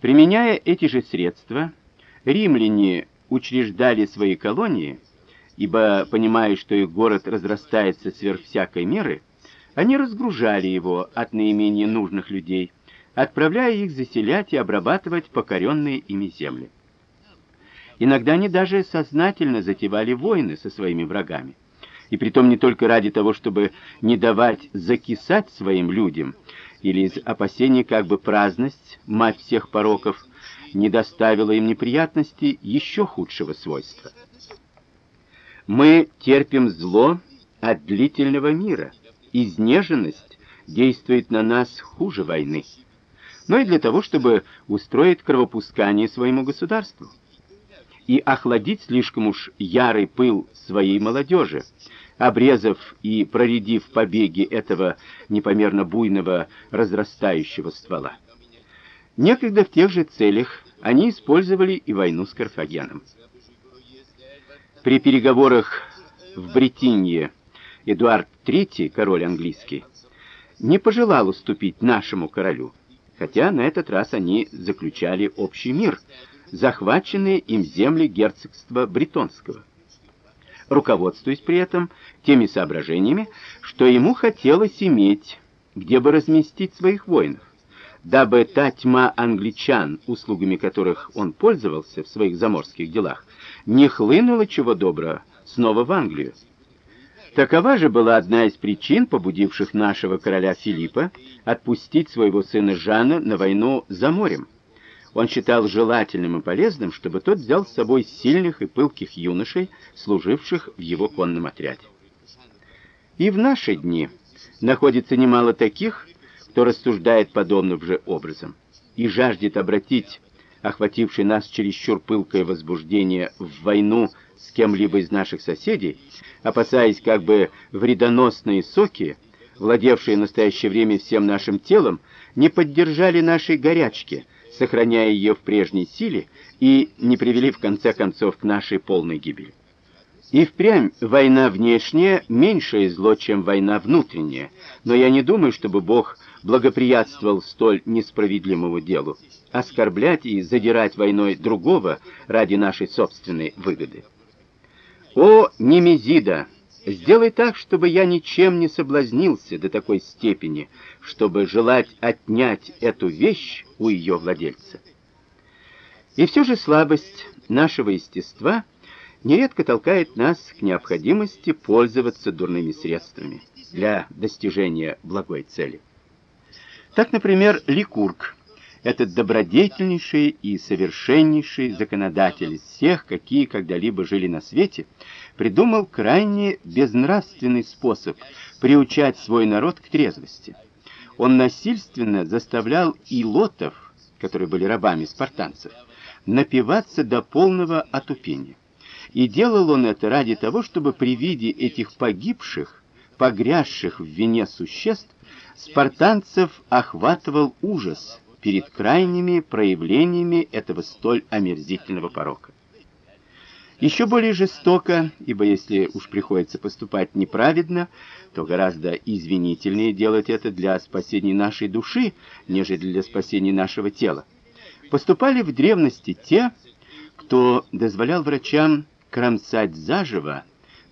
Применяя эти же средства, римляне учреждали свои колонии, ибо, понимая, что их город разрастается сверх всякой меры, они разгружали его от наименее нужных людей, отправляя их заселять и обрабатывать покоренные ими земли. Иногда они даже сознательно затевали войны со своими врагами. И притом не только ради того, чтобы не давать закисать своим людям, или из опасения, как бы праздность, мать всех пороков, не доставила им неприятностей еще худшего свойства. Мы терпим зло от длительного мира. Изнеженность действует на нас хуже войны. Но и для того, чтобы устроить кровопускание своему государству и охладить слишком уж ярый пыл своей молодежи, обрезав и проредив побеги этого непомерно буйного разрастающего ствола. Некогда в тех же целях они использовали и войну с Карфагеном. При переговорах в Бретинье Эдуард III, король английский, не пожелал уступить нашему королю, хотя на этот раз они заключали общий мир, захваченные им земли герцогства Бретонского руководствуясь при этом теми соображениями, что ему хотелось иметь, где бы разместить своих воинов, дабы та тьма англичан, услугами которых он пользовался в своих заморских делах, не хлынула чего доброго снова в Англию. Такова же была одна из причин, побудивших нашего короля Филиппа отпустить своего сына Жана на войну за морем. Он считал желательным и полезным, чтобы тот взял с собой сильных и пылких юношей, служивших в его конном отряде. И в наши дни находится немало таких, кто рассуждает подобным же образом и жаждет обратить охвативший нас чересчур пылкое возбуждение в войну с кем-либо из наших соседей, опасаясь как бы вредоносные соки, владевшие в настоящее время всем нашим телом, не поддержали нашей горячки – сохраняя ее в прежней силе и не привели в конце концов к нашей полной гибели. И впрямь война внешняя меньшее зло, чем война внутренняя, но я не думаю, чтобы Бог благоприятствовал столь несправедливому делу оскорблять и задирать войной другого ради нашей собственной выгоды. О, Немезида, Сделай так, чтобы я ничем не соблазнился до такой степени, чтобы желать отнять эту вещь у ее владельца. И все же слабость нашего естества нередко толкает нас к необходимости пользоваться дурными средствами для достижения благой цели. Так, например, Ликург этот добродетельнейший и совершеннейший законодатель из всех, какие когда-либо жили на свете, придумал крайне безнравственный способ приучать свой народ к трезвости. Он насильственно заставлял илотов, которые были рабами спартанцев, напиваться до полного отупения. И делал он это ради того, чтобы при виде этих погибших, погрязших в вине существ, спартанцев охватывал ужас перед крайними проявлениями этого столь омерзительного порока. Еще более жестоко, ибо если уж приходится поступать неправедно, то гораздо извинительнее делать это для спасения нашей души, нежели для спасения нашего тела. Поступали в древности те, кто дозволял врачам кромсать заживо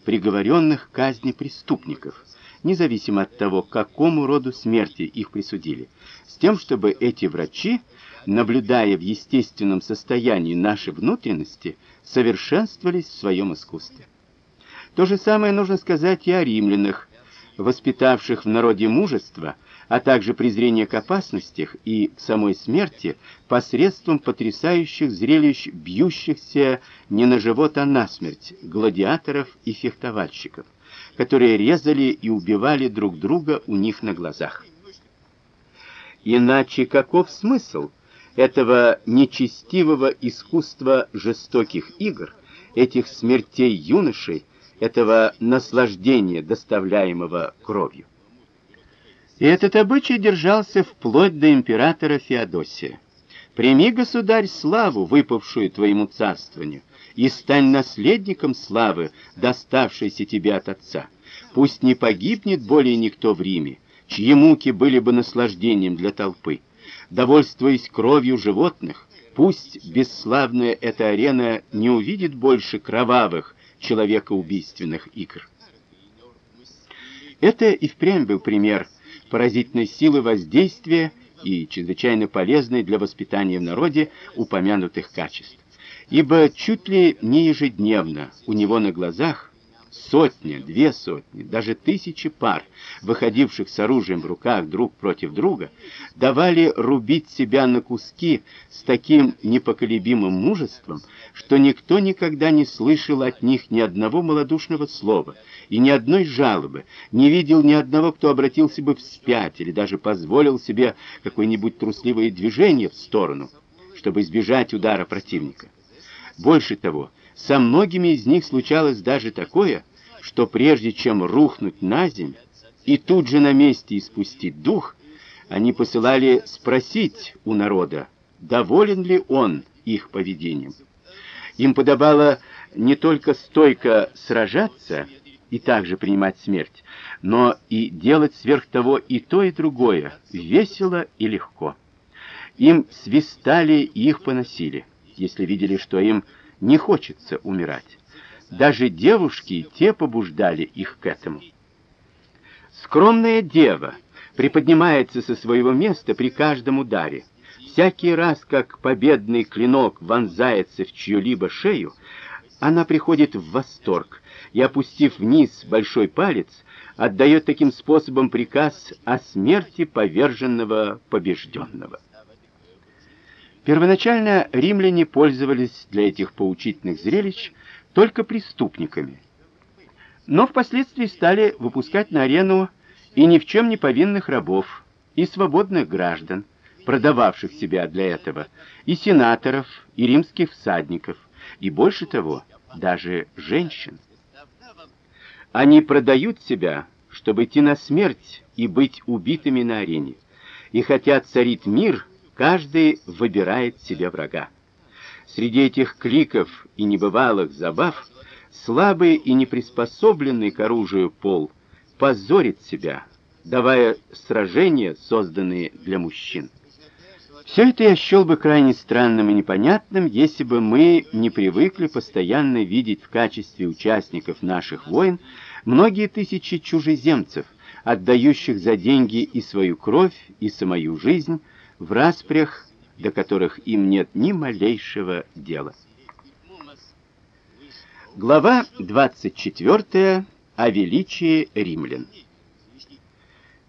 приговоренных к казни преступников, независимо от того, к какому роду смерти их присудили, с тем, чтобы эти врачи, наблюдая в естественном состоянии наши внутренности, совершенствовались в своем искусстве. То же самое нужно сказать и о римлянах, воспитавших в народе мужество, а также презрение к опасностях и к самой смерти посредством потрясающих зрелищ бьющихся не на живот, а на смерть гладиаторов и фехтовальщиков, которые резали и убивали друг друга у них на глазах. Иначе каков смысл этого нечестивого искусства жестоких игр, этих смертей юношей, этого наслаждения, доставляемого кровью? И этот обычай держался вплоть до императора Феодосия. Прими, государь, славу, выпавшую твоему царствованию, и стань наследником славы, доставшейся тебе от отца. Пусть не погибнет более никто в Риме, чьи муки были бы наслаждением для толпы. Довольствуясь кровью животных, пусть бесславная эта арена не увидит больше кровавых, человекоубийственных игр. Это и впрямь был пример поразительной силы воздействия и чрезвычайно полезной для воспитания в народе упомянутых качеств. Ибо чуть ли не ежедневно у него на глазах сотни, две сотни, даже тысячи пар, выходивших с оружием в руках друг против друга, давали рубить себя на куски с таким непоколебимым мужеством, что никто никогда не слышал от них ни одного малодушного слова и ни одной жалобы, не видел ни одного, кто обратился бы вспять или даже позволил себе какое-нибудь трусливое движение в сторону, чтобы избежать удара противника. Больше того, со многими из них случалось даже такое, что прежде чем рухнуть на землю и тут же на месте испустить дух, они посылали спросить у народа, доволен ли он их поведением. Им подобало не только стойко сражаться и также принимать смерть, но и делать сверх того и то, и другое, весело и легко. Им свистали и их поносили, если видели, что им не хочется умирать. Даже девушки те побуждали их к этому. Скромная дева приподнимается со своего места при каждом ударе. Всякий раз, как победный клинок вонзается в чью-либо шею, она приходит в восторг и, опустив вниз большой палец, отдает таким способом приказ о смерти поверженного побежденного. Первоначально римляне пользовались для этих поучительных зрелищ только преступниками. Но впоследствии стали выпускать на арену и ни в чем не повинных рабов, и свободных граждан, продававших себя для этого, и сенаторов, и римских всадников, и больше того, даже женщин. Они продают себя, чтобы идти на смерть и быть убитыми на арене. И хотя царит мир, Каждый выбирает себе врага. Среди этих кликов и небывалых забав слабый и неприспособленный к оружию пол позорит себя, давая сражения, созданные для мужчин. Все это я счел бы крайне странным и непонятным, если бы мы не привыкли постоянно видеть в качестве участников наших войн многие тысячи чужеземцев, отдающих за деньги и свою кровь, и самую жизнь, в распрях, до которых им нет ни малейшего дела. Глава 24 о величии римлян.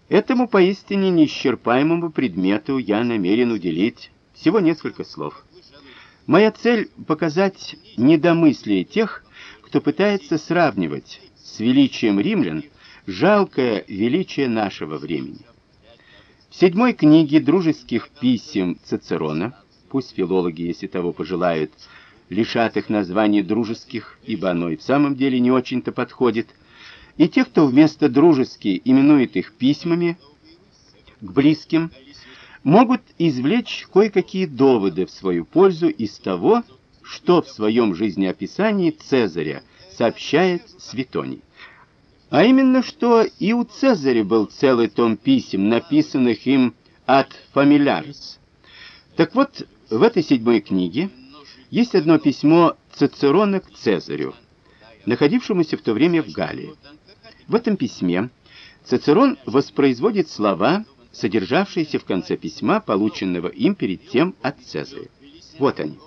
Этому поистине неисчерпаемому предмету я намерен уделить всего несколько слов. Моя цель показать недомыслие тех, кто пытается сравнивать с величием римлян жалкое величие нашего времени. В седьмой книге дружеских писем Цицерона, пусть филологи, если того пожелают, лишат их названий дружеских, ибо оно и в самом деле не очень-то подходит, и те, кто вместо дружеские именует их письмами к близким, могут извлечь кое-какие доводы в свою пользу из того, что в своем жизнеописании Цезаря сообщает Светоний. А именно, что и у Цезаря был целый том писем, написанных им от фамилярс. Так вот, в этой седьмой книге есть одно письмо Цицерона к Цезарю, находившемуся в то время в Галлии. В этом письме Цицерон воспроизводит слова, содержавшиеся в конце письма, полученного им перед тем от Цезаря. Вот они.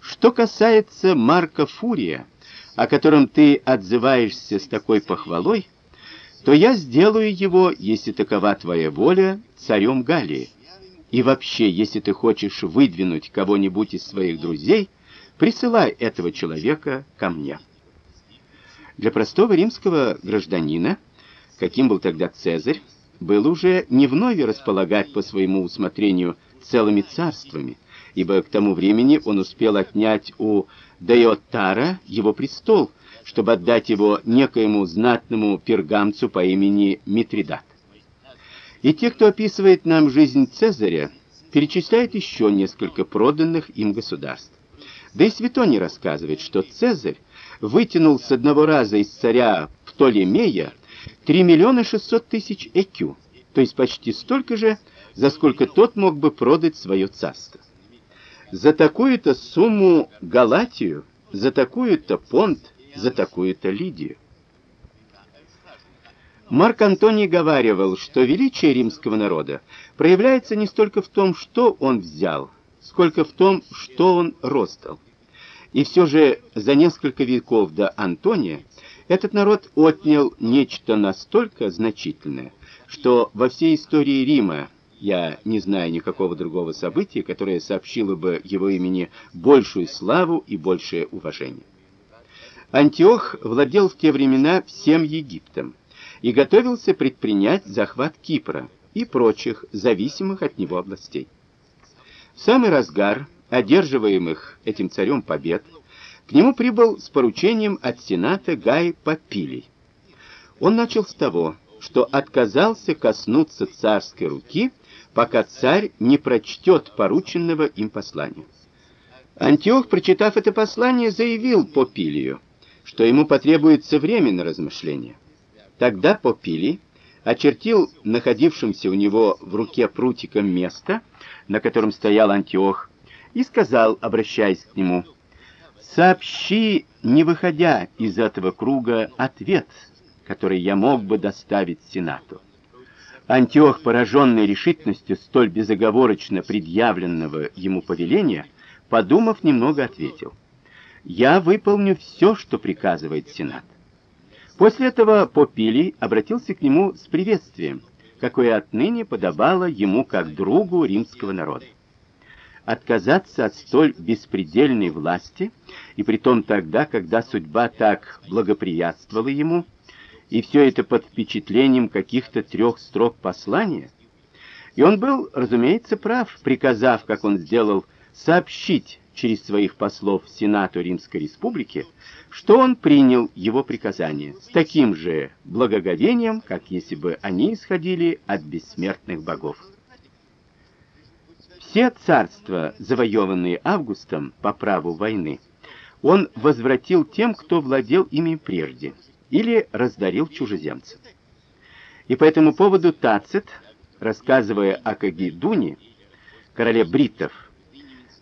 Что касается Марка Фурия, о котором ты отзываешься с такой похвалой, то я сделаю его, если такова твоя воля, царем Галлии. И вообще, если ты хочешь выдвинуть кого-нибудь из своих друзей, присылай этого человека ко мне. Для простого римского гражданина, каким был тогда Цезарь, было уже не вновь располагать по своему усмотрению целыми царствами, ибо к тому времени он успел отнять у Деотара его престол, чтобы отдать его некоему знатному пергамцу по имени Митридат. И те, кто описывает нам жизнь Цезаря, перечисляют еще несколько проданных им государств. Да и Светоний рассказывает, что Цезарь вытянул с одного раза из царя Птолемея 3 миллиона 600 тысяч экю, то есть почти столько же, за сколько тот мог бы продать свое царство. За такую-то сумму Галатию, за такую-то понт, за такую-то Лидию. Марк Антоний говаривал, что величие римского народа проявляется не столько в том, что он взял, сколько в том, что он роздал. И все же за несколько веков до Антония этот народ отнял нечто настолько значительное, что во всей истории Рима я не знаю никакого другого события, которое сообщило бы его имени большую славу и большее уважение. Антиох владел в те времена всем Египтом и готовился предпринять захват Кипра и прочих зависимых от него областей. В самый разгар одерживаемых этим царем побед к нему прибыл с поручением от сената Гай Попилий. Он начал с того, что отказался коснуться царской руки, пока царь не прочтет порученного им послания. Антиох, прочитав это послание, заявил Попилию, что ему потребуется время на размышление. Тогда Попилий очертил находившимся у него в руке прутиком место, на котором стоял Антиох, и сказал, обращаясь к нему: "Сообщи, не выходя из этого круга, ответ, который я мог бы доставить сенату". Антиох, пораженный решительностью столь безоговорочно предъявленного ему повеления, подумав немного, ответил: "Я выполню все, что приказывает сенат". После этого Попилий обратился к нему с приветствием, какое отныне подобало ему как другу римского народа. Отказаться от столь беспредельной власти, и притом тогда, когда судьба так благоприятствовала ему, и все это под впечатлением каких-то трех строк послания, и он был, разумеется, прав, приказав, как он сделал, сообщить через своих послов Сенату Римской Республики, что он принял его приказание с таким же благоговением, как если бы они исходили от бессмертных богов. Все царства, завоеванные Августом по праву войны, он возвратил тем, кто владел ими прежде, или раздарил чужеземцам. И по этому поводу Тацит, рассказывая о Кагидуне, короле бриттов,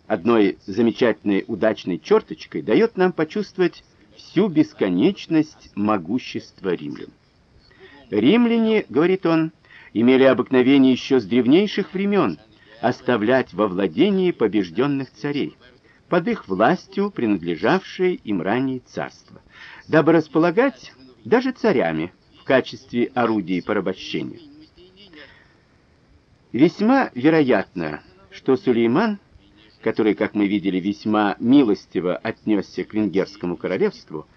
одной замечательной удачной черточкой дает нам почувствовать всю бесконечность могущества римлян. Римляне, говорит он, имели обыкновение еще с древнейших времен оставлять во владении побежденных царей, под их властью принадлежавшие им ранее царства, дабы располагать даже царями в качестве орудий порабощения. Весьма вероятно, что Сулейман который, как мы видели, весьма милостиво отнесся к венгерскому королевству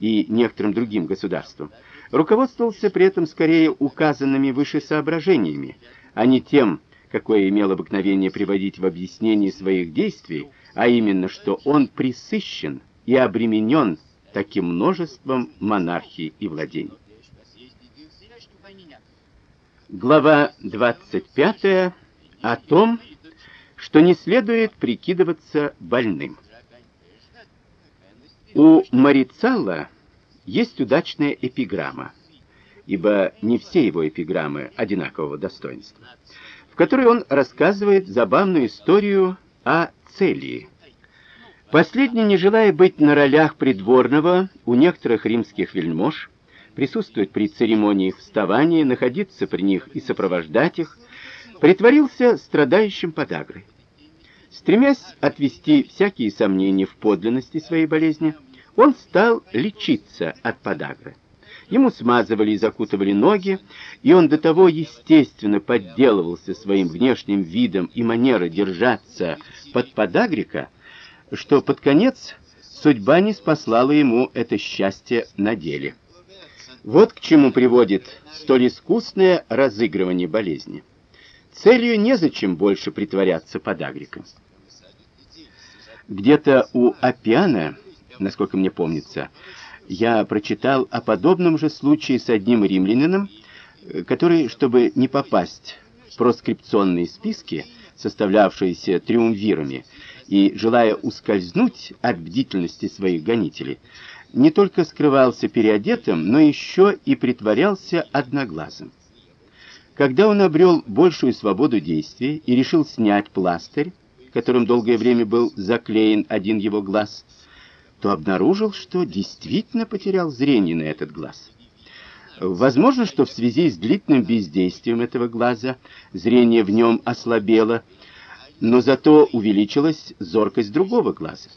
и некоторым другим государствам, руководствовался при этом скорее указанными выше соображениями, а не тем, какое имел обыкновение приводить в объяснении своих действий, а именно, что он присыщен и обременен таким множеством монархий и владений. Глава 25 о том, что не следует прикидываться больным. У Марицалла есть удачная эпиграмма, ибо не все его эпиграммы одинакового достоинства, в которой он рассказывает забавную историю о Целии. Последний, не желая быть на ролях придворного у некоторых римских вельмож, присутствовать при церемонии вставания, находиться при них и сопровождать их, притворился страдающим подагрой. Стремясь отвести всякие сомнения в подлинности своей болезни, он стал лечиться от подагры. Ему смазывали и закутывали ноги, и он до того естественно подделывался своим внешним видом и манерой держаться под подагрика, что под конец судьба не спаслала ему это счастье на деле. Вот к чему приводит столь искусное разыгрывание болезни. Целью незачем больше притворяться подагриком. Где-то у Апиана, насколько мне помнится, я прочитал о подобном же случае с одним римлянином, который, чтобы не попасть в проскрипционные списки, составлявшиеся триумвирами, и желая ускользнуть от бдительности своих гонителей, не только скрывался переодетым, но еще и притворялся одноглазым. Когда он обрел большую свободу действий и решил снять пластырь, которым долгое время был заклеен один его глаз, то обнаружил, что действительно потерял зрение на этот глаз. Возможно, что в связи с длительным бездействием этого глаза зрение в нем ослабело, но зато увеличилась зоркость другого глаза.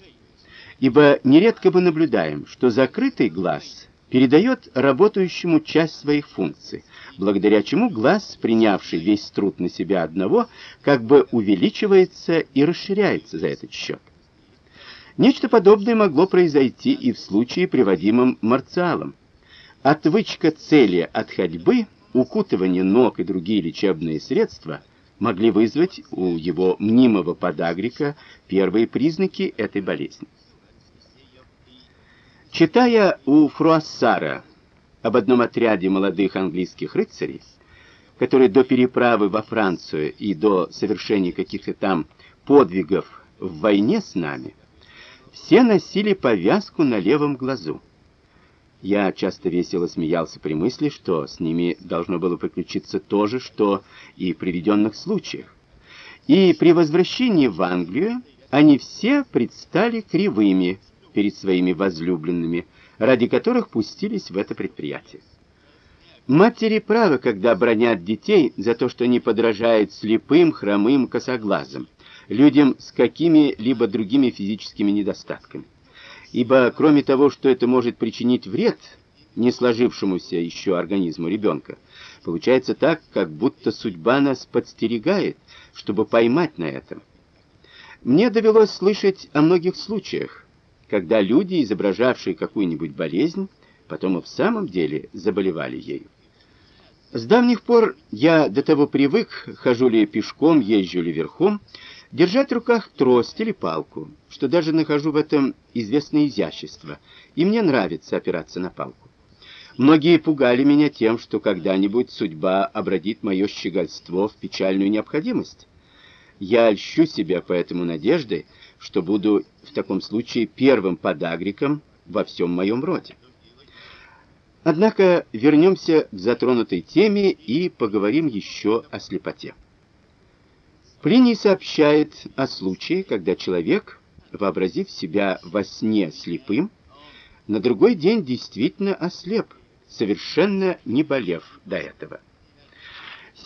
Ибо нередко мы наблюдаем, что закрытый глаз передает работающему часть своих функций, благодаря чему глаз, принявший весь труд на себя одного, как бы увеличивается и расширяется за этот счет. Нечто подобное могло произойти и в случае, приводимом Марциалом. Отвычка цели от ходьбы, укутывание ног и другие лечебные средства могли вызвать у его мнимого подагрика первые признаки этой болезни. Читая у Фруассара об одном отряде молодых английских рыцарей, которые до переправы во Францию и до совершения каких-то там подвигов в войне с нами, все носили повязку на левом глазу. Я часто весело смеялся при мысли, что с ними должно было приключиться то же, что и в приведенных случаях. И при возвращении в Англию они все предстали кривыми перед своими возлюбленными, ради которых пустились в это предприятие. Матери правы, когда бронят детей за то, что они подражают слепым, хромым, косоглазым, людям с какими-либо другими физическими недостатками ибо кроме того, что это может причинить вред не сложившемуся еще организму ребенка, получается так, как будто судьба нас подстерегает, чтобы поймать на этом. Мне довелось слышать о многих случаях, когда люди, изображавшие какую-нибудь болезнь, потом и в самом деле заболевали ею. С давних пор я до того привык, хожу ли пешком, езжу ли верхом, держать в руках трость или палку, что даже нахожу в этом известное изящество, и мне нравится опираться на палку. Многие пугали меня тем, что когда-нибудь судьба обратит мое щегольство в печальную необходимость. Я льщу себя поэтому надеждой, что буду в таком случае первым подагриком во всем моем роде. Однако вернемся к затронутой теме и поговорим еще о слепоте. Плиний сообщает о случае, когда человек, вообразив себя во сне слепым, на другой день действительно ослеп, совершенно не болев до этого.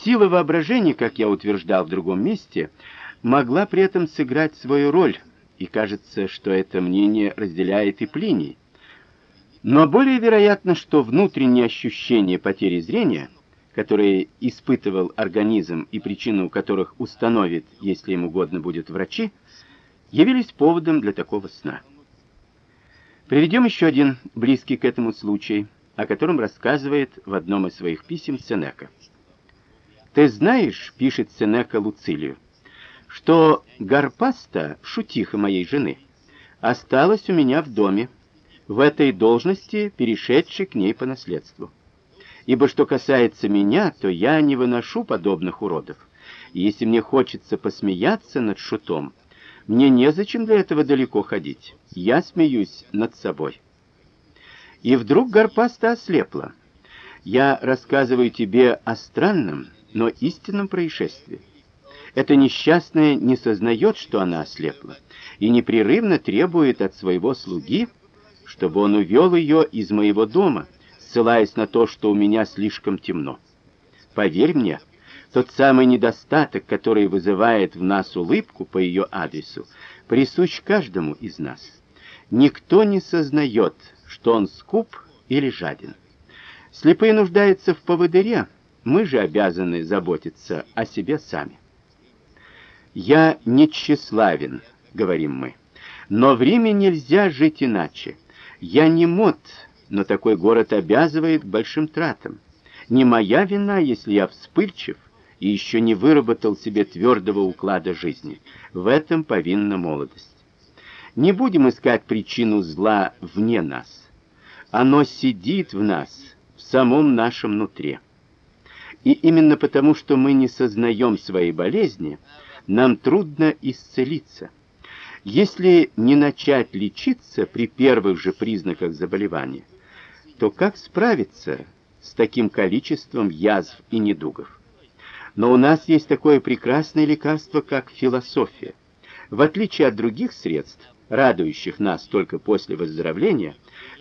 Сила воображения, как я утверждал в другом месте, могла при этом сыграть свою роль, и кажется, что это мнение разделяет и Плиний. Но более вероятно, что внутреннее ощущение потери зрения – которые испытывал организм и причину которых установит, если им угодно будет врачи, явились поводом для такого сна. Приведем еще один близкий к этому случай, о котором рассказывает в одном из своих писем Сенека. «Ты знаешь, — пишет Сенека Луцилию, — что Гарпаста, шутиха моей жены, осталась у меня в доме, в этой должности, перешедшей к ней по наследству ибо что касается меня, то я не выношу подобных уродов. Если мне хочется посмеяться над шутом, мне незачем для этого далеко ходить. Я смеюсь над собой. И вдруг Гарпаста ослепла. Я рассказываю тебе о странном, но истинном происшествии. Эта несчастная не сознает, что она ослепла, и непрерывно требует от своего слуги, чтобы он увел ее из моего дома, ссылаясь на то, что у меня слишком темно. Поверь мне, тот самый недостаток, который вызывает в нас улыбку по ее адресу, присущ каждому из нас. Никто не сознает, что он скуп или жаден. Слепые нуждаются в поводыре, мы же обязаны заботиться о себе сами. «Я не тщеславен», — говорим мы, — «но в Риме нельзя жить иначе. Я не мод, но такой город обязывает к большим тратам. Не моя вина, если я вспыльчив и еще не выработал себе твердого уклада жизни. В этом повинна молодость. Не будем искать причину зла вне нас. Оно сидит в нас, в самом нашем нутре. И именно потому, что мы не сознаем своей болезни, нам трудно исцелиться. Если не начать лечиться при первых же признаках заболевания, то как справиться с таким количеством язв и недугов? Но у нас есть такое прекрасное лекарство, как философия. В отличие от других средств, радующих нас только после выздоровления,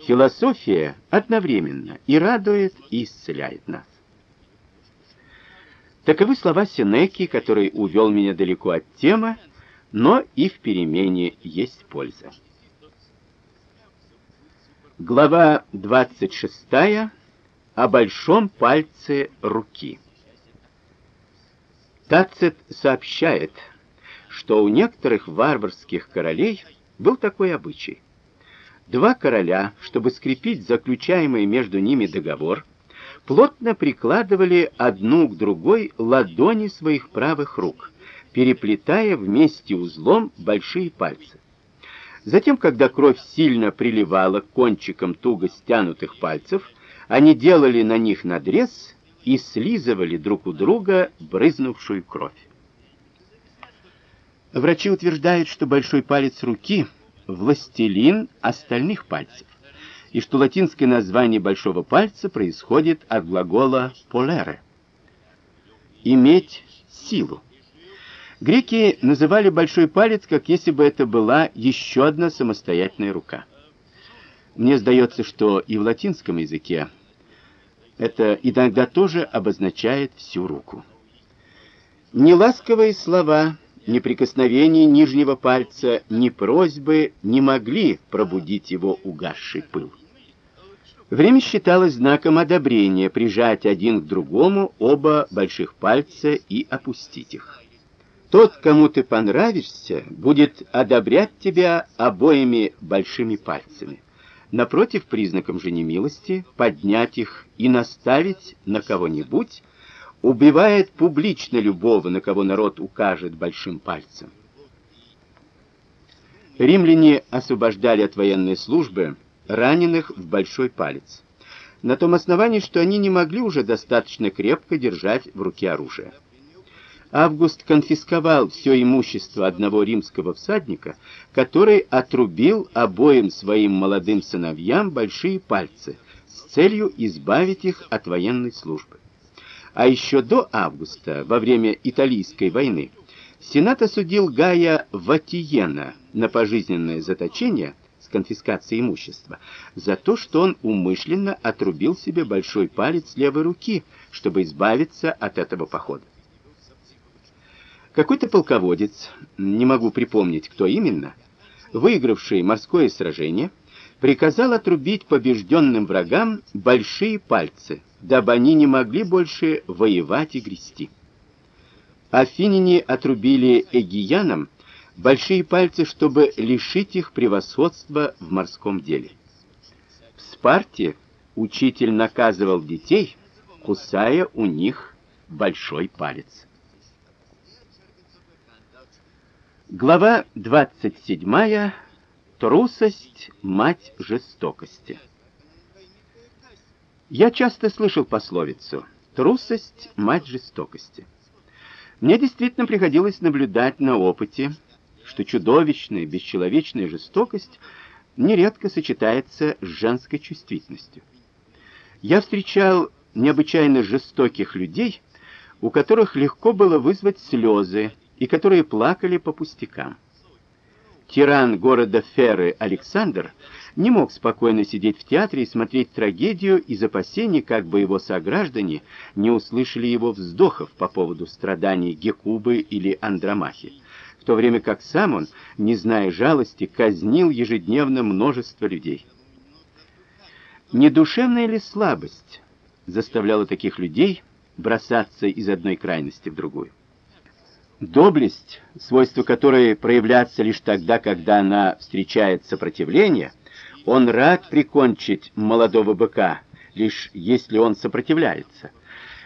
философия одновременно и радует, и исцеляет нас. Таковы слова Сенеки, который увел меня далеко от темы, но и в перемене есть польза. Глава 26 о большом пальце руки. Тацит сообщает, что у некоторых варварских королей был такой обычай. Два короля, чтобы скрепить заключаемый между ними договор, плотно прикладывали одну к другой ладони своих правых рук, переплетая вместе узлом большие пальцы. Затем, когда кровь сильно приливала к кончикам туго стянутых пальцев, они делали на них надрез и слизывали друг у друга брызнувшую кровь. Врачи утверждают, что большой палец руки властелин остальных пальцев, и что латинское название большого пальца происходит от глагола polere иметь силу. Греки называли большой палец, как если бы это была еще одна самостоятельная рука. Мне сдается, что и в латинском языке это иногда тоже обозначает всю руку. Ни ласковые слова, ни прикосновение нижнего пальца, ни просьбы не могли пробудить его угасший пыл. Время считалось знаком одобрения прижать один к другому оба больших пальца и опустить их. Тот, кому ты понравишься, будет одобрять тебя обоими большими пальцами. Напротив, признаком же немилости поднять их и наставить на кого-нибудь убивает публично любого, на кого народ укажет большим пальцем. Римляне освобождали от военной службы раненых в большой палец, на том основании, что они не могли уже достаточно крепко держать в руке оружие. Август конфисковал все имущество одного римского всадника, который отрубил обоим своим молодым сыновьям большие пальцы с целью избавить их от военной службы. А еще до августа, во время Италийской войны, Сенат осудил Гая Ватиена на пожизненное заточение с конфискацией имущества за то, что он умышленно отрубил себе большой палец левой руки, чтобы избавиться от этого похода. Какой-то полководец, не могу припомнить, кто именно, выигравший морское сражение, приказал отрубить побежденным врагам большие пальцы, дабы они не могли больше воевать и грести. Афиняне отрубили эгиянам большие пальцы, чтобы лишить их превосходства в морском деле. В Спарте учитель наказывал детей, кусая у них большой палец. Глава 27. Трусость мать жестокости. Я часто слышал пословицу: трусость мать жестокости. Мне действительно приходилось наблюдать на опыте, что чудовищная, бесчеловечная жестокость нередко сочетается с женской чувствительностью. Я встречал необычайно жестоких людей, у которых легко было вызвать слезы и которые плакали по пустякам. Тиран города Феры Александр не мог спокойно сидеть в театре и смотреть трагедию из опасений, как бы его сограждане не услышали его вздохов по поводу страданий Гекубы или Андромахи, в то время как сам он, не зная жалости, казнил ежедневно множество людей. Не душевная ли слабость заставляла таких людей бросаться из одной крайности в другую? Доблесть, свойство которой проявляется лишь тогда, когда она встречает сопротивление, он рад прикончить молодого быка, лишь если он сопротивляется.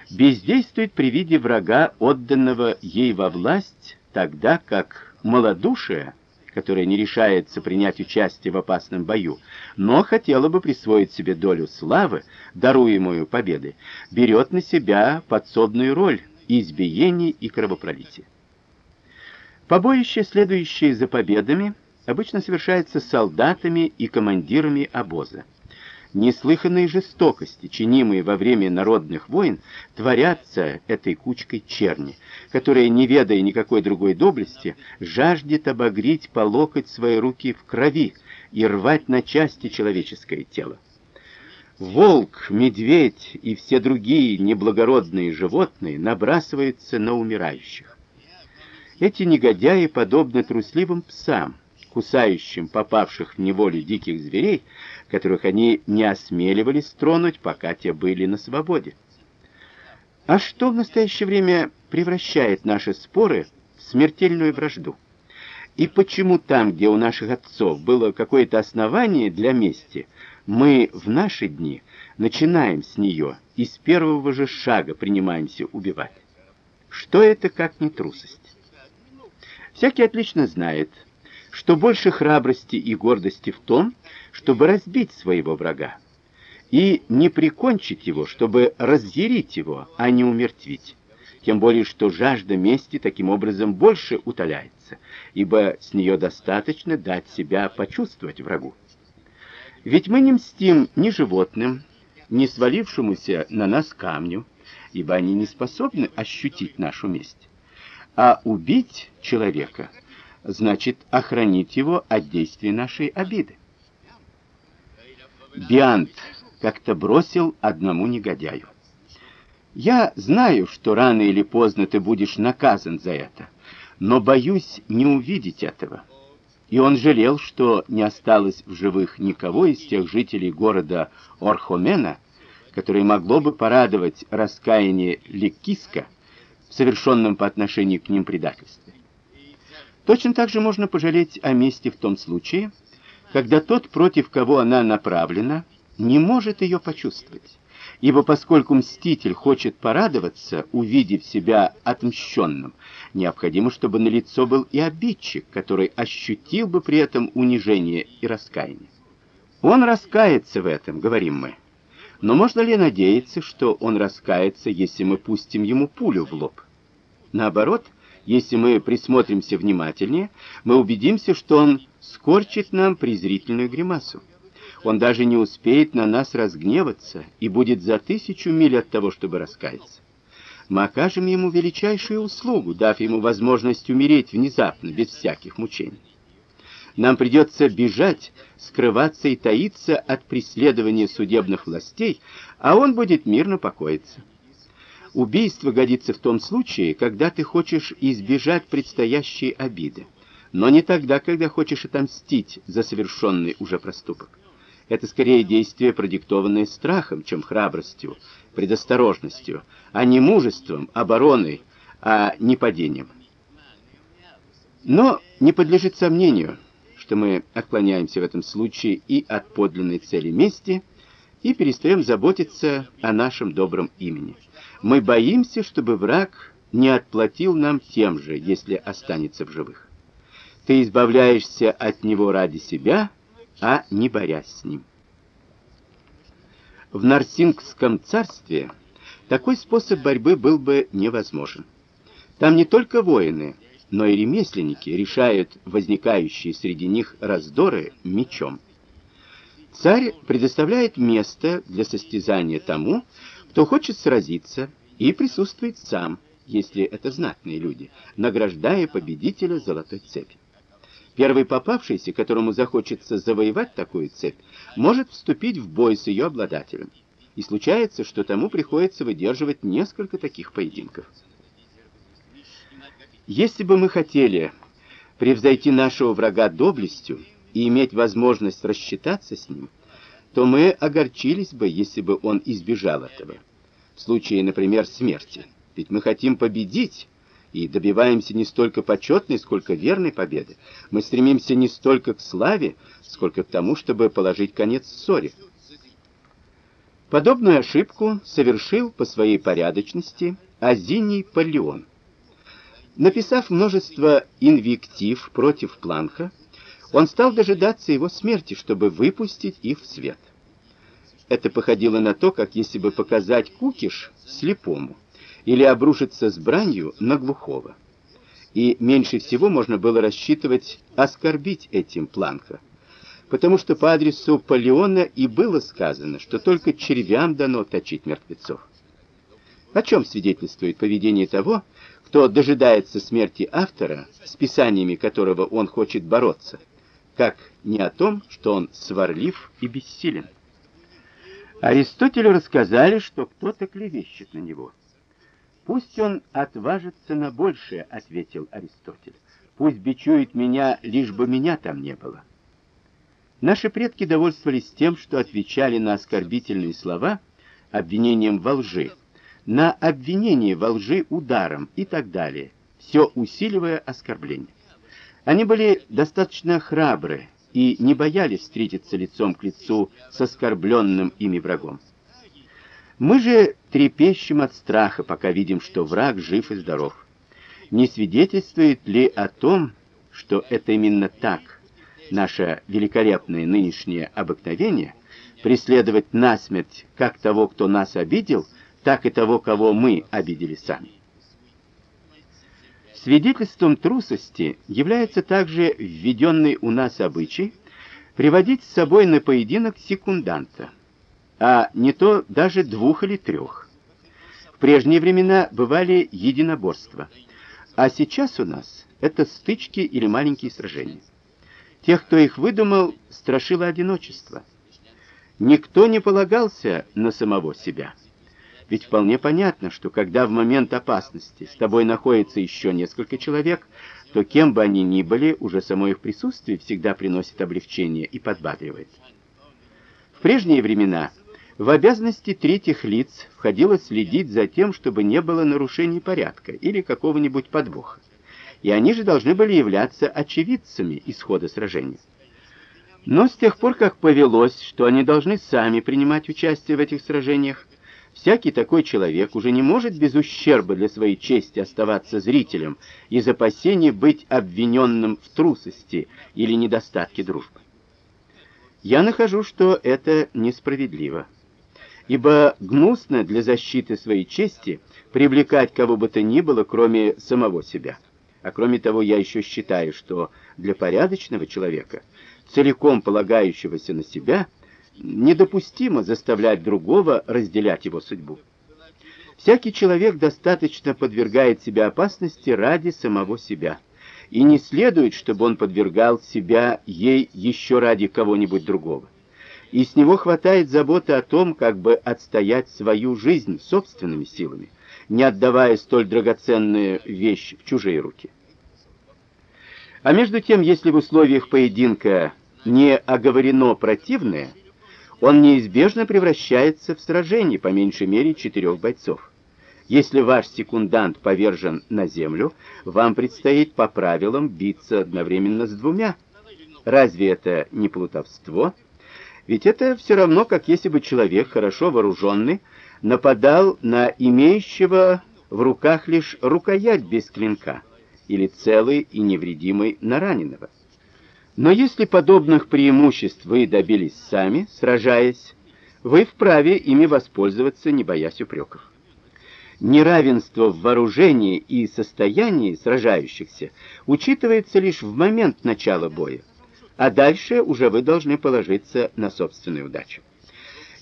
Бездействует при виде врага, отданного ей во власть, тогда как малодушие, которое не решается принять участие в опасном бою, но хотело бы присвоить себе долю славы, даруемую победой, берет на себя подсобную роль избиений и кровопролития. Побоище, следующее за победами, обычно совершается солдатами и командирами обоза. Неслыханные жестокости, чинимые во время народных войн, творятся этой кучкой черни, которая, не ведая никакой другой доблести, жаждет обогреть по локоть свои руки в крови и рвать на части человеческое тело. Волк, медведь и все другие неблагородные животные набрасываются на умирающих. Эти негодяи подобны трусливым псам, кусающим попавших в неволю диких зверей, которых они не осмеливались тронуть, пока те были на свободе. А что в настоящее время превращает наши споры в смертельную вражду? И почему там, где у наших отцов было какое-то основание для мести, мы в наши дни начинаем с нее и с первого же шага принимаемся убивать? Что это, как не трусость? Всякий отлично знает, что больше храбрости и гордости в том, чтобы разбить своего врага, и не прикончить его, чтобы разъярить его, а не умертвить. Тем более, что жажда мести таким образом больше утоляется, ибо с нее достаточно дать себя почувствовать врагу. Ведь мы не мстим ни животным, ни свалившемуся на нас камню, ибо они не способны ощутить нашу месть. А убить человека значит охранить его от действий нашей обиды. Биант как-то бросил одному негодяю. Я знаю, что рано или поздно ты будешь наказан за это, но боюсь не увидеть этого. И он жалел, что не осталось в живых никого из тех жителей города Орхомена, который могло бы порадовать раскаяние Лекиска совершенном по отношению к ним предательстве. Точно так же можно пожалеть о мести в том случае, когда тот, против кого она направлена, не может ее почувствовать. Ибо поскольку мститель хочет порадоваться, увидев себя отмщенным, необходимо, чтобы на лицо был и обидчик, который ощутил бы при этом унижение и раскаяние. Он раскается в этом, говорим мы. Но можно ли надеяться, что он раскается, если мы пустим ему пулю в лоб? Наоборот, если мы присмотримся внимательнее, мы убедимся, что он скорчит нам презрительную гримасу. Он даже не успеет на нас разгневаться и будет за тысячу миль от того, чтобы раскаяться. Мы окажем ему величайшую услугу, дав ему возможность умереть внезапно, без всяких мучений. Нам придется бежать, скрываться и таиться от преследования судебных властей, а он будет мирно покоиться. Убийство годится в том случае, когда ты хочешь избежать предстоящей обиды, но не тогда, когда хочешь отомстить за совершенный уже проступок. Это скорее действие, продиктованное страхом, чем храбростью, предосторожностью, а не мужеством, обороной, а не падением. Но не подлежит сомнению, что мы отклоняемся в этом случае и от подлинной цели мести, и перестаем заботиться о нашем добром имени. Мы боимся, чтобы враг не отплатил нам тем же, если останется в живых. Ты избавляешься от него ради себя, а не борясь с ним. В Нарсингском царстве такой способ борьбы был бы невозможен. Там не только воины, но и ремесленники решают возникающие среди них раздоры мечом. Царь предоставляет место для состязания тому, кто хочет сразиться, и присутствует сам, если это знатные люди, награждая победителя золотой цепью. Первый попавшийся, которому захочется завоевать такую цепь, может вступить в бой с ее обладателем. И случается, что тому приходится выдерживать несколько таких поединков. Если бы мы хотели превзойти нашего врага доблестью и иметь возможность рассчитаться с ним, то мы огорчились бы, если бы он избежал этого. В случае, например, смерти. Ведь мы хотим победить и добиваемся не столько почетной, сколько верной победы. Мы стремимся не столько к славе, сколько к тому, чтобы положить конец ссоре. Подобную ошибку совершил по своей порядочности Азиний Палеон. Написав множество инвектив против Планка, он стал дожидаться его смерти, чтобы выпустить их в свет. Это походило на то, как если бы показать кукиш слепому или обрушиться с бранью на глухого. И меньше всего можно было рассчитывать оскорбить этим Планка. потому что по адресу Полеона и было сказано, что только червям дано точить мертвецов. О чем свидетельствует поведение того, кто дожидается смерти автора, с писаниями которого он хочет бороться, как не о том, что он сварлив и бессилен. Аристотелю рассказали, что кто-то клевещет на него. Пусть он отважится на большее, ответил Аристотель. Пусть бичует меня, лишь бы меня там не было. Наши предки довольствовались тем, что отвечали на оскорбительные слова обвинением во лжи, на обвинение во лжи ударом и так далее, все усиливая оскорбление. Они были достаточно храбры и не боялись встретиться лицом к лицу с оскорбленным ими врагом. Мы же трепещем от страха, пока видим, что враг жив и здоров. Не свидетельствует ли о том, что это именно так наше великолепное нынешнее обыкновение преследовать насмерть как того, кто нас обидел, так и того, кого мы обидели сами. Свидетельством трусости является также введенный у нас обычай приводить с собой на поединок секунданта, а не то даже двух или трех. В прежние времена бывали единоборства, а сейчас у нас это стычки или маленькие сражения. Тех, кто их выдумал, страшило одиночество. Никто не полагался на самого себя. Ведь вполне понятно, что когда в момент опасности с тобой находится еще несколько человек, то кем бы они ни были, уже само их присутствие всегда приносит облегчение и подбадривает. В прежние времена в обязанности третьих лиц входило следить за тем, чтобы не было нарушений порядка или какого-нибудь подвоха и они же должны были являться очевидцами исхода сражения. Но с тех пор, как повелось, что они должны сами принимать участие в этих сражениях, всякий такой человек уже не может без ущерба для своей чести оставаться зрителем из опасения быть обвиненным в трусости или недостатке дружбы. Я нахожу, что это несправедливо. Ибо гнусно для защиты своей чести привлекать кого бы то ни было, кроме самого себя. А кроме того, я еще считаю, что для порядочного человека, целиком полагающегося на себя, недопустимо заставлять другого разделять его судьбу. Всякий человек достаточно подвергает себя опасности ради самого себя, и не следует, чтобы он подвергал себя ей еще ради кого-нибудь другого. И с него хватает заботы о том, как бы отстоять свою жизнь собственными силами, не отдавая столь драгоценную вещь в чужие руки. А между тем, если в условиях поединка не оговорено противное, он неизбежно превращается в сражение по меньшей мере четырех бойцов. Если ваш секундант повержен на землю, вам предстоит по правилам биться одновременно с двумя. Разве это не плутовство? Ведь это все равно, как если бы человек, хорошо вооруженный, нападал на имеющего в руках лишь рукоять без клинка или целый и невредимый на раненого. Но если подобных преимуществ вы добились сами, сражаясь, вы вправе ими воспользоваться, не боясь упреков. Неравенство в вооружении и состоянии сражающихся учитывается лишь в момент начала боя, а дальше уже вы должны положиться на собственную удачу.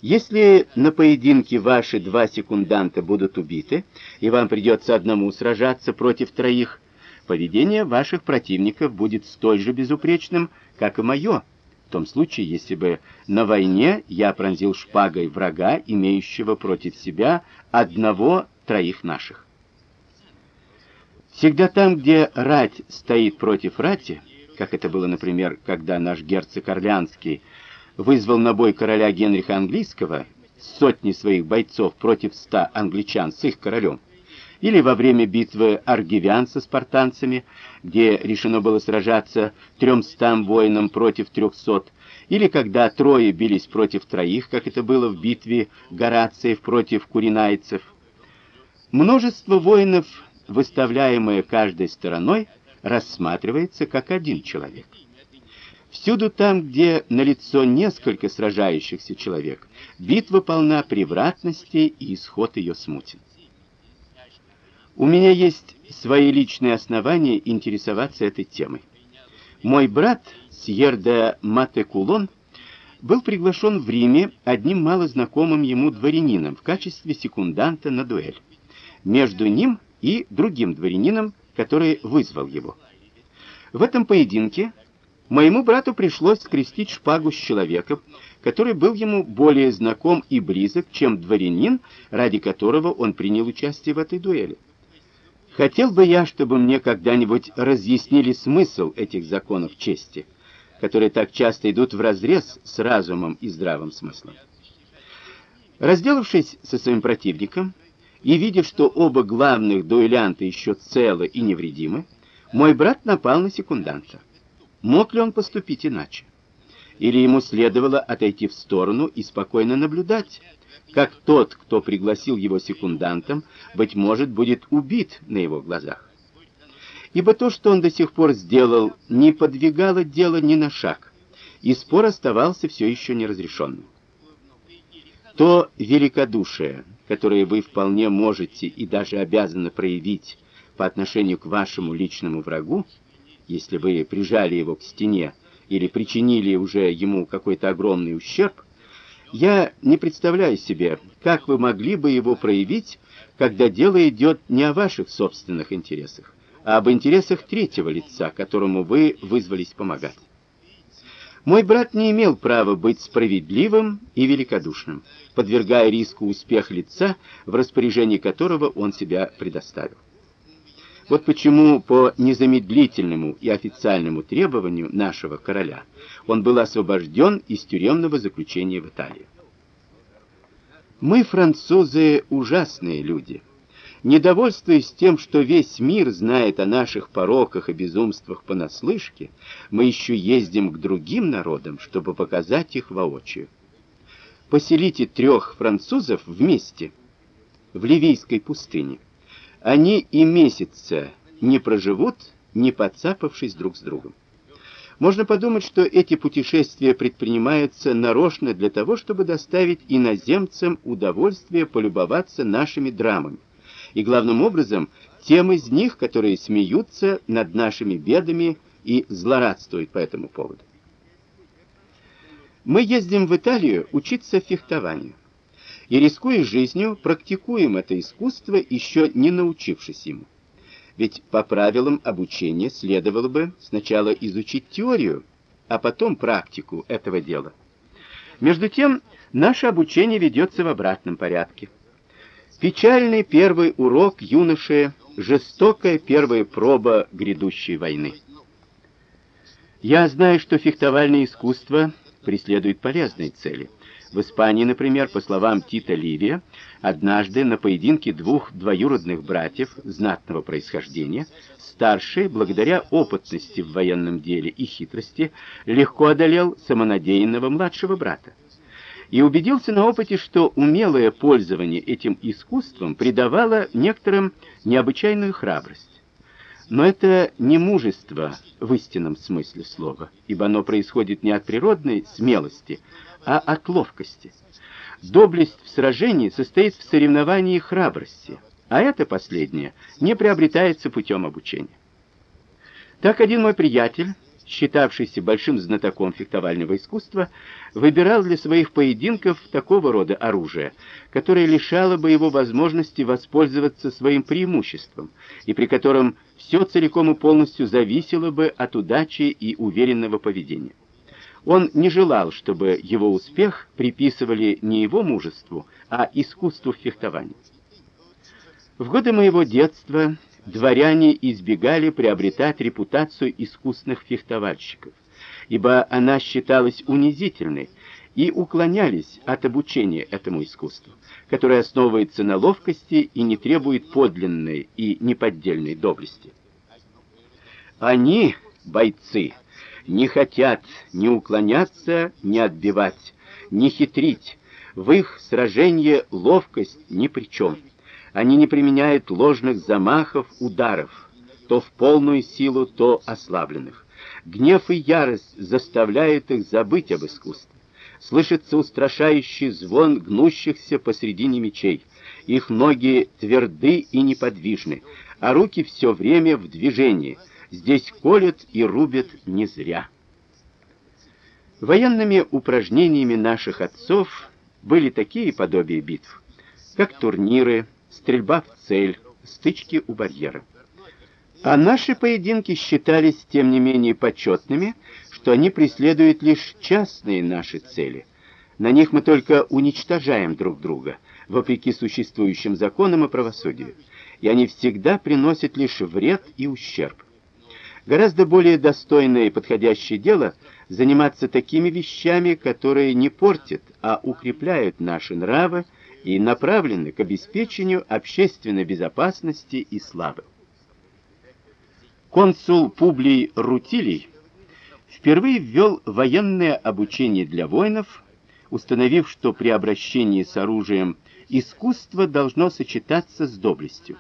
Если на поединке ваши два секунданта будут убиты, и вам придется одному сражаться против троих, поведение ваших противников будет столь же безупречным, как и мое, в том случае, если бы на войне я пронзил шпагой врага, имеющего против себя одного троих наших. Всегда там, где рать стоит против рати, как это было, например, когда наш герцог Орлеанский вызвал на бой короля Генриха Английского с сотней своих бойцов против ста англичан с их королем, или во время битвы аргивян со спартанцами, где решено было сражаться тремстам воинам против трехсот, или когда трое бились против троих, как это было в битве горациев против куринайцев. Множество воинов, выставляемое каждой стороной, рассматривается как один человек. Всюду там, где налицо несколько сражающихся человек, битва полна превратности и исход ее смутен. У меня есть свои личные основания интересоваться этой темой. Мой брат Сьер де Матекулон был приглашен в Риме одним малознакомым ему дворянином в качестве секунданта на дуэль. Между ним и другим дворянином, который вызвал его. В этом поединке моему брату пришлось скрестить шпагу с человеком, который был ему более знаком и близок, чем дворянин, ради которого он принял участие в этой дуэли. Хотел бы я, чтобы мне когда-нибудь разъяснили смысл этих законов чести, которые так часто идут вразрез с разумом и здравым смыслом. Разделавшись со своим противником и видя, что оба главных дуэлянта еще целы и невредимы, мой брат напал на секунданта. Мог ли он поступить иначе? Или ему следовало отойти в сторону и спокойно наблюдать, как тот, кто пригласил его секундантом, быть может, будет убит на его глазах? Ибо то, что он до сих пор сделал, не подвигало дело ни на шаг, и спор оставался все еще неразрешенным. То великодушие, которое вы вполне можете и даже обязаны проявить по отношению к вашему личному врагу, если вы прижали его к стене или причинили уже ему какой-то огромный ущерб, я не представляю себе, как вы могли бы его проявить, когда дело идет не о ваших собственных интересах, а об интересах третьего лица, которому вы вызвались помогать. Мой брат не имел права быть справедливым и великодушным, подвергая риску успех лица, в распоряжении которого он себя предоставил. Вот почему по незамедлительному и официальному требованию нашего короля он был освобожден из тюремного заключения в Италии. Мы, французы, ужасные люди. Недовольствуясь тем, что весь мир знает о наших пороках и безумствах понаслышке, мы еще ездим к другим народам, чтобы показать их воочию. Поселите трех французов вместе в ливийской пустыне они и месяца не проживут, не подцапавшись друг с другом. Можно подумать, что эти путешествия предпринимаются нарочно для того, чтобы доставить иноземцам удовольствие полюбоваться нашими драмами. И главным образом тем из них, которые смеются над нашими бедами и злорадствуют по этому поводу. Мы ездим в Италию учиться фехтованию и, рискуя жизнью, практикуем это искусство, еще не научившись ему. Ведь по правилам обучения следовало бы сначала изучить теорию, а потом практику этого дела. Между тем, наше обучение ведется в обратном порядке. Печальный первый урок юноши, жестокая первая проба грядущей войны. Я знаю, что фехтовальное искусство преследует полезные цели – в Испании, например, по словам Тита Ливия, однажды на поединке двух двоюродных братьев знатного происхождения, старший, благодаря опытности в военном деле и хитрости, легко одолел самонадеянного младшего брата. И убедился на опыте, что умелое пользование этим искусством придавало некоторым необычайную храбрость. Но это не мужество в истинном смысле слова, ибо оно происходит не от природной смелости, а от ловкости. Доблесть в сражении состоит в соревновании храбрости, а это последнее не приобретается путем обучения. Так один мой приятель, считавшийся большим знатоком фехтовального искусства, выбирал для своих поединков такого рода оружие, которое лишало бы его возможности воспользоваться своим преимуществом, и при котором все целиком и полностью зависело бы от удачи и уверенного поведения. Он не желал, чтобы его успех приписывали не его мужеству, а искусству фехтования. В годы моего детства дворяне избегали приобретать репутацию искусных фехтовальщиков, ибо она считалась унизительной, и уклонялись от обучения этому искусству, которое основывается на ловкости и не требует подлинной и неподдельной доблести. Они, бойцы, не хотят ни уклоняться, ни отбивать, ни хитрить. В их сражении ловкость ни при чем. Они не применяют ложных замахов, ударов, то в полную силу, то ослабленных. Гнев и ярость заставляют их забыть об искусстве. Слышится устрашающий звон гнущихся посредине мечей. Их ноги тверды и неподвижны, а руки все время в движении — здесь колят и рубят не зря. Военными упражнениями наших отцов были такие подобия битв, как турниры, стрельба в цель, стычки у барьера. А наши поединки считались тем не менее почетными, что они преследуют лишь частные наши цели. На них мы только уничтожаем друг друга, вопреки существующим законам и правосудию, и они всегда приносят лишь вред и ущерб. Гораздо более достойное и подходящее дело заниматься такими вещами, которые не портят, а укрепляют наши нравы и направлены к обеспечению общественной безопасности и славы. Консул Публий Рутилий впервые ввел военное обучение для воинов, установив, что при обращении с оружием искусство должно сочетаться с доблестью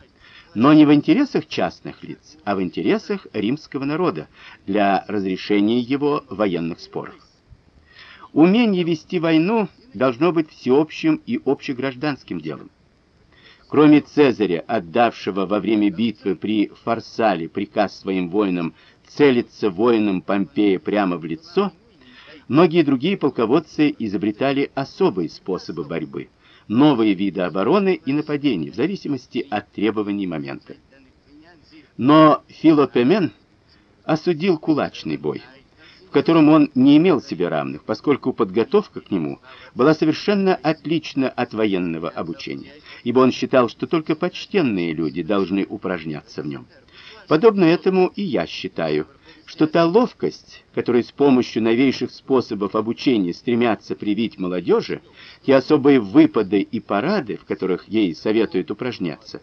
но не в интересах частных лиц, а в интересах римского народа для разрешения его военных споров. Умение вести войну должно быть всеобщим и общегражданским делом. Кроме Цезаря, отдавшего во время битвы при Фарсале приказ своим воинам целиться воинам Помпея прямо в лицо, многие другие полководцы изобретали особые способы борьбы – новые виды обороны и нападений в зависимости от требований момента. Но Филопемен осудил кулачный бой, в котором он не имел себе равных, поскольку подготовка к нему была совершенно отлична от военного обучения, ибо он считал, что только почтенные люди должны упражняться в нем. Подобно этому и я считаю, что та ловкость, которой с помощью новейших способов обучения стремятся привить молодежи, те особые выпады и парады, в которых ей советуют упражняться,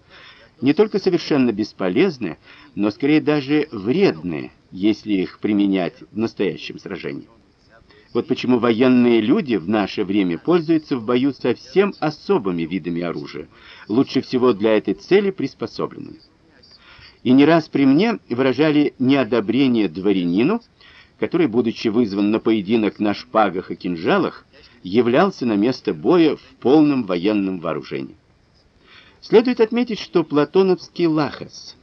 не только совершенно бесполезны, но скорее даже вредны, если их применять в настоящем сражении. Вот почему военные люди в наше время пользуются в бою совсем особыми видами оружия, лучше всего для этой цели приспособленными и не раз при мне выражали неодобрение дворянину, который, будучи вызван на поединок на шпагах и кинжалах, являлся на место боя в полном военном вооружении. Следует отметить, что платоновский Лахас,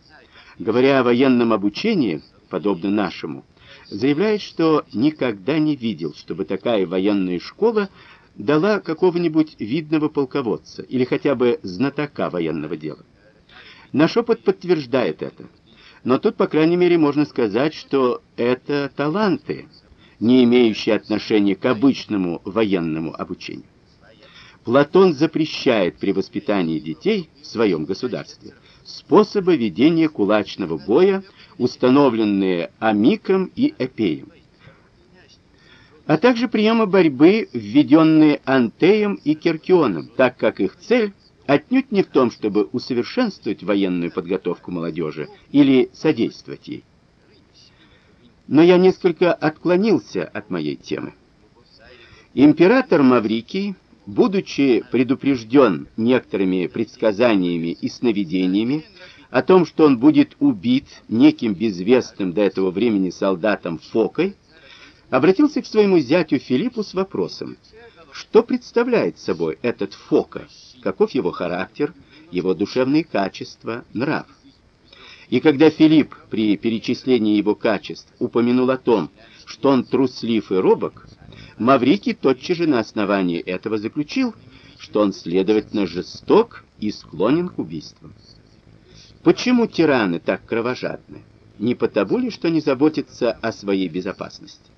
говоря о военном обучении, подобно нашему, заявляет, что никогда не видел, чтобы такая военная школа дала какого-нибудь видного полководца или хотя бы знатока военного дела. Наш опыт подтверждает это. Но тут, по крайней мере, можно сказать, что это таланты, не имеющие отношения к обычному военному обучению. Платон запрещает при воспитании детей в своем государстве способы ведения кулачного боя, установленные Амиком и Эпеем, а также приемы борьбы, введенные Антеем и Керкионом, так как их цель отнюдь не в том, чтобы усовершенствовать военную подготовку молодежи или содействовать ей. Но я несколько отклонился от моей темы. Император Маврикий, будучи предупрежден некоторыми предсказаниями и сновидениями о том, что он будет убит неким безвестным до этого времени солдатом Фокой, обратился к своему зятю Филиппу с вопросом: что представляет собой этот Фока? Каков его характер, его душевные качества, нрав. И когда Филипп при перечислении его качеств упомянул о том, что он труслив и робок, Маврикий тотчас же на основании этого заключил, что он, следовательно, жесток и склонен к убийствам. Почему тираны так кровожадны? Не потому ли, что не заботятся о своей безопасности?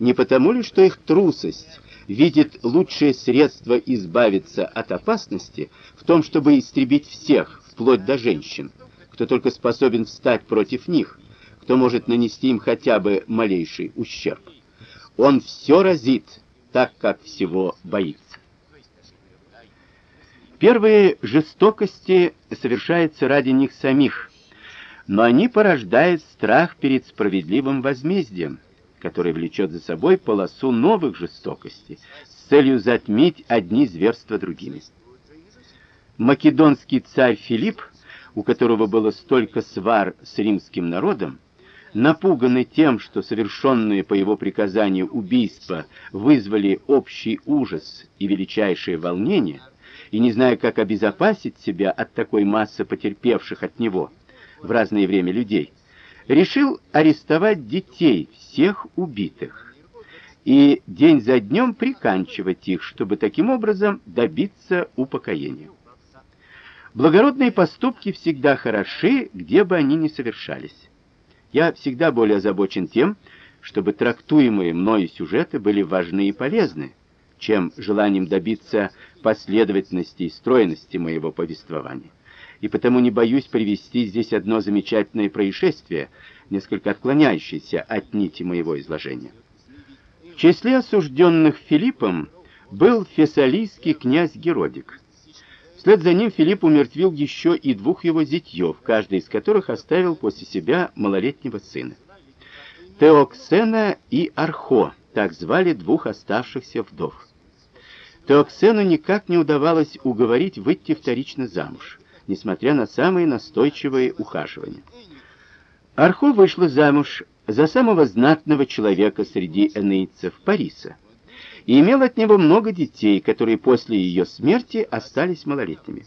Не потому ли, что их трусость видит лучшее средство избавиться от опасности в том, чтобы истребить всех, вплоть до женщин, кто только способен встать против них, кто может нанести им хотя бы малейший ущерб. Он все разит, так как всего боится. Первые жестокости совершаются ради них самих, но они порождают страх перед справедливым возмездием который влечет за собой полосу новых жестокостей с целью затмить одни зверства другими. Македонский царь Филипп, у которого было столько свар с римским народом, напуганный тем, что совершенные по его приказанию убийства вызвали общий ужас и величайшее волнение, и не зная, как обезопасить себя от такой массы потерпевших от него в разное время людей, решил арестовать детей всех убитых и день за днем приканчивать их, чтобы таким образом добиться упокоения. Благородные поступки всегда хороши, где бы они ни совершались. Я всегда более озабочен тем, чтобы трактуемые мною сюжеты были важны и полезны, чем желанием добиться последовательности и стройности моего повествования. И потому не боюсь привести здесь одно замечательное происшествие, несколько отклоняющееся от нити моего изложения. В числе осужденных Филиппом был фессалийский князь Геродик. Вслед за ним Филипп умертвил еще и двух его зятьев, каждый из которых оставил после себя малолетнего сына. Теоксена и Архо, так звали двух оставшихся вдов. Теоксену никак не удавалось уговорить выйти вторично замуж, несмотря на самые настойчивые ухаживания. Архо вышла замуж за самого знатного человека среди энейцев Париса и имел от него много детей, которые после ее смерти остались малолетними.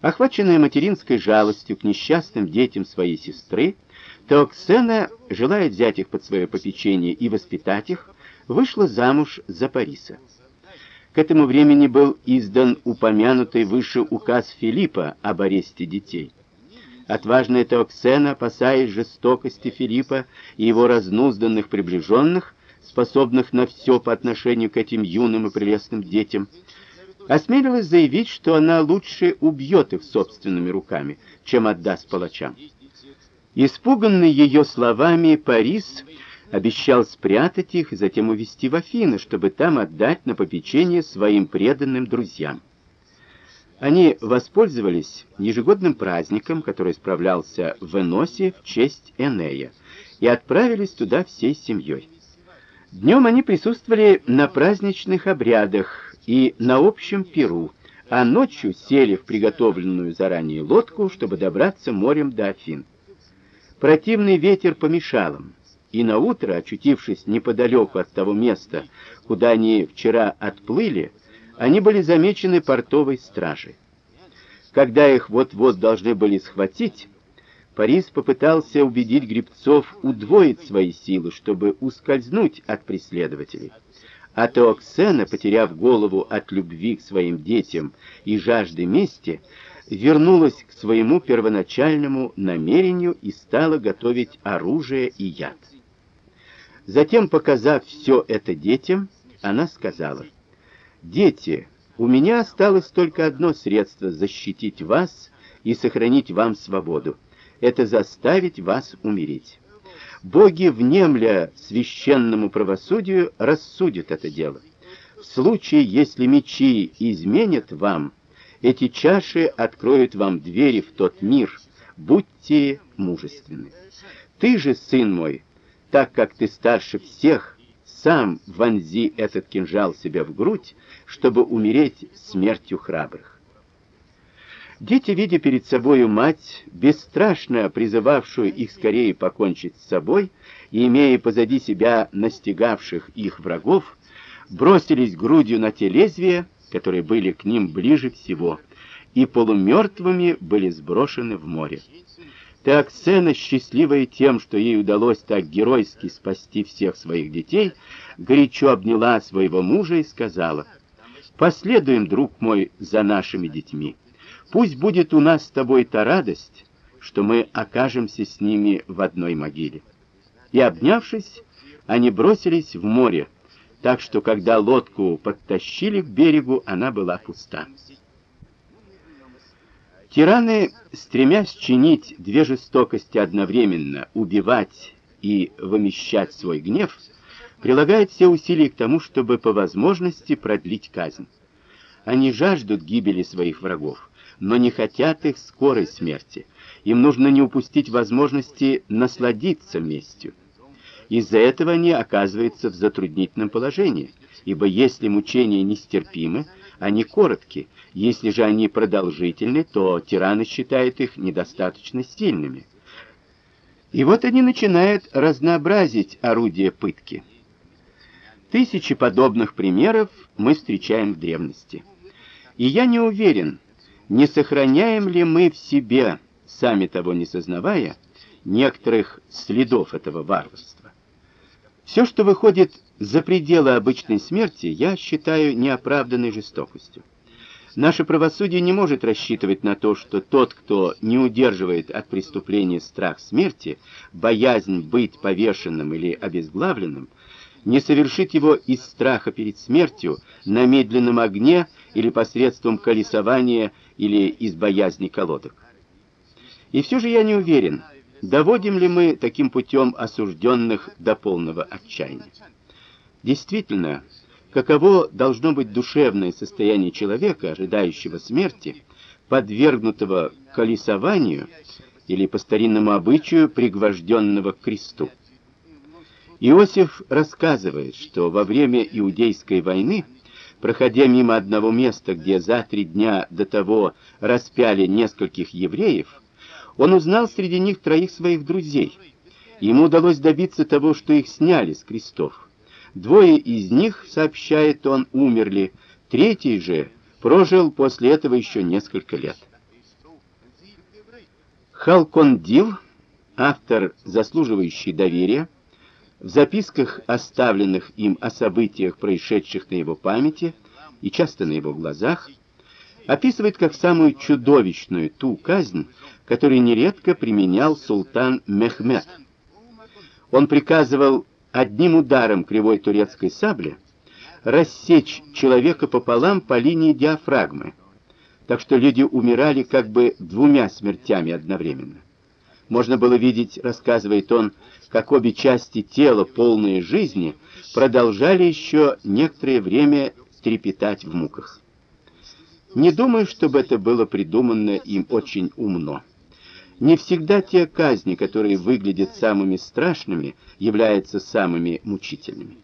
Охваченная материнской жалостью к несчастным детям своей сестры, Теоксена, желая взять их под свое попечение и воспитать их, вышла замуж за Париса. К этому времени был издан упомянутый выше указ Филиппа об аресте детей. Отважная Теоксена, опасаясь жестокости Филиппа и его разнузданных приближенных, способных на все по отношению к этим юным и прелестным детям, осмелилась заявить, что она лучше убьет их собственными руками, чем отдаст палачам. Испуганный ее словами, Парис обещал спрятать их и затем увезти в Афины, чтобы там отдать на попечение своим преданным друзьям. Они воспользовались ежегодным праздником, который справлялся в Эносе в честь Энея, и отправились туда всей семьей. Днем они присутствовали на праздничных обрядах и на общем пиру, а ночью сели в приготовленную заранее лодку, чтобы добраться морем до Афин. Противный ветер помешал им, и на утро, очутившись неподалеку от того места, куда они вчера отплыли, они были замечены портовой стражей. Когда их вот-вот должны были схватить, Парис попытался убедить гребцов удвоить свои силы, чтобы ускользнуть от преследователей. А Теоксена, потеряв голову от любви к своим детям и жажды мести, вернулась к своему первоначальному намерению и стала готовить оружие и яд. Затем, показав все это детям, она сказала: "Дети, у меня осталось только одно средство защитить вас и сохранить вам свободу это заставить вас умереть. Боги, внемля священному правосудию, рассудят это дело. В случае, если мечи изменят вам, эти чаши откроют вам двери в тот мир. Будьте мужественны. Ты же, сын мой, так как ты старше всех, сам вонзи этот кинжал себе в грудь, чтобы умереть смертью храбрых. Дети, видя перед собою мать, бесстрашно призывавшую их скорее покончить с собой и имея позади себя настигавших их врагов, бросились грудью на те лезвия, которые были к ним ближе всего, и полумертвыми были сброшены в море. Так сцена, счастливая тем, что ей удалось так геройски спасти всех своих детей, горячо обняла своего мужа и сказала: "Последуем, друг мой, за нашими детьми. Пусть будет у нас с тобой та радость, что мы окажемся с ними в одной могиле". И обнявшись, они бросились в море, так что когда лодку подтащили к берегу, она была пуста. Тираны, стремясь чинить две жестокости одновременно, убивать и вымещать свой гнев, прилагают все усилия к тому, чтобы по возможности продлить казнь. Они жаждут гибели своих врагов, но не хотят их скорой смерти. Им нужно не упустить возможности насладиться местью. Из-за этого они оказываются в затруднительном положении, ибо если мучения нестерпимы, они коротки, если же они продолжительны, то тираны считают их недостаточно сильными. И вот они начинают разнообразить орудия пытки. Тысячи подобных примеров мы встречаем в древности. И я не уверен, не сохраняем ли мы в себе, сами того не сознавая, некоторых следов этого варварства. Все, что выходит за пределы обычной смерти, я считаю неоправданной жестокостью. Наше правосудие не может рассчитывать на то, что тот, кто не удерживает от преступления страх смерти, боязнь быть повешенным или обезглавленным, не совершит его из страха перед смертью на медленном огне или посредством колесования или из боязни колодок. И все же я не уверен, доводим ли мы таким путем осужденных до полного отчаяния. Действительно, каково должно быть душевное состояние человека, ожидающего смерти, подвергнутого колесованию или по старинному обычаю пригвожденного к кресту. Иосиф рассказывает, что во время иудейской войны, проходя мимо одного места, где за три дня до того распяли нескольких евреев, он узнал среди них троих своих друзей. Ему удалось добиться того, что их сняли с крестов. Двое из них, сообщает он, умерли, третий же прожил после этого еще несколько лет. Халкондил, автор, заслуживающий доверия, в записках, оставленных им о событиях, происшедших на его памяти и часто на его глазах, описывает как самую чудовищную ту казнь, которую нередко применял султан Мехмед. Он приказывал одним ударом кривой турецкой сабли рассечь человека пополам по линии диафрагмы, так что люди умирали как бы двумя смертями одновременно. Можно было видеть, рассказывает он, как обе части тела, полные жизни, продолжали еще некоторое время трепетать в муках. Не думаю, чтобы это было придумано им очень умно. Не всегда те казни, которые выглядят самыми страшными, являются самыми мучительными.